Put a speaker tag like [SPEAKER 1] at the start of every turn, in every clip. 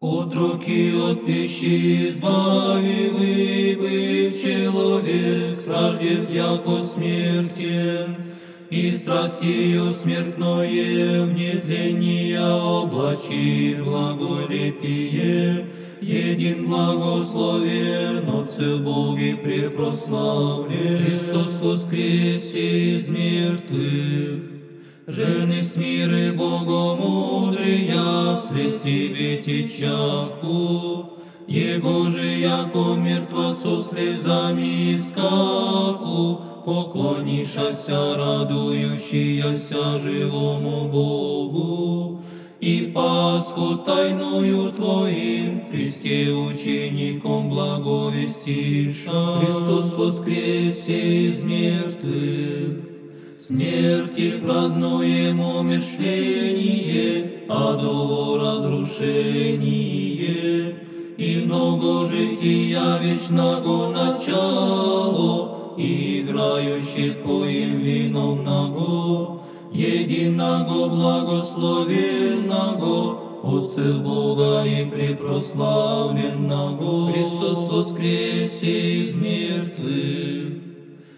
[SPEAKER 1] От руки от пищи избави, выбыв человек, страждет яко смертен, и страстью смертное в нетление облачи благолепие. Един благословен Отце Боги препрославлен, Христос воскресе из мертвых, Жены с миры Богомудрия, Свет Тебе течаху, Его же яко мертва со слезами искаку, Поклонишася, радующаяся живому Богу, И Пасху тайную Твоим, Христе учеником благовестиша, Христос воскресе из мертвых, Смерти празднуем умершление, Адово разрушение, И много жития вечного начало, И играющих поим вином наго, Единого благословенного, Отце Бога и препрославленного, Христос воскресе из мертвых,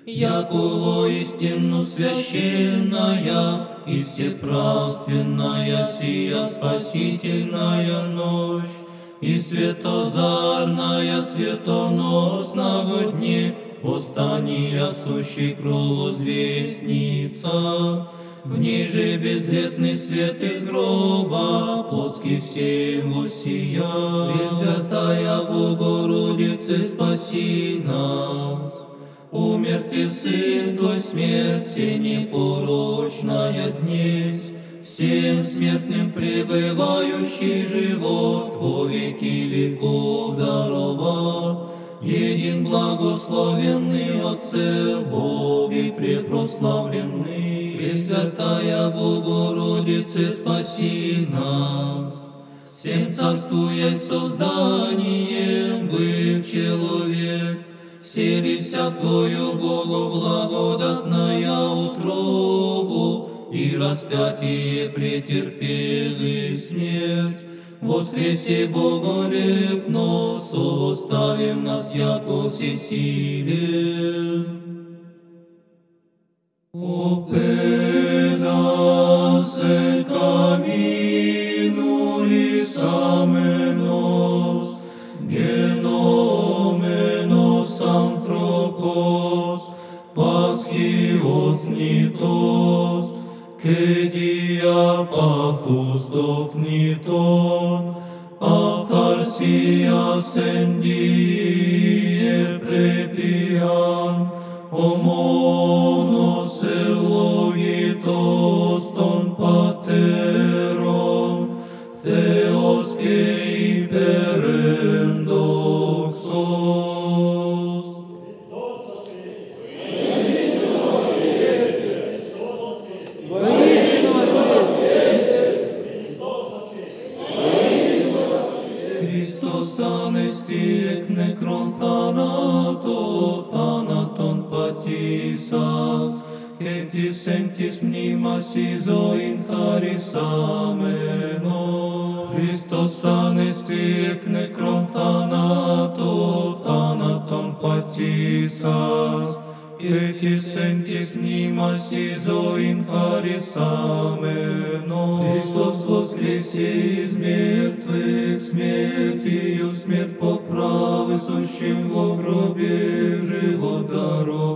[SPEAKER 1] Яко истину священная и всеправственная сия спасительная ночь, и светозарная светоносного дне восстания сущей кровозвестница, в ней же безлетный свет из гроба, плотский всем воссия. Пресвятая Богородице, спаси нас. Умертив Сын Твой смерть, все непорочная днесь, Всем смертным пребывающий живот во веки веков дарова. Един благословенный Отце, Бог и препрославленный, Пресвятая Богородице, спаси нас. Всем царствуя созданием, быв человек, Селися в Твою Богу благодатная утробу, И распятие претерпели смерть, Воскресе Богорепно, составив нас яко всесилен. Опедасе камину лисаменос, Христос, ке дия пахус дофнитон, а фарсия сендие препиан, омонос элогия. θάνατο, θάνατον πατήσας, και της εν της μνήμας η ζωήν χαρισάμενον. Χριστός ανέστη εκ νεκρών θάνατο, θάνατον πατήσας, και της εν της μνήμας η ζωήν χαρισάμενον. Χριστός βοσκρίσης высущим в гробе живот дорог.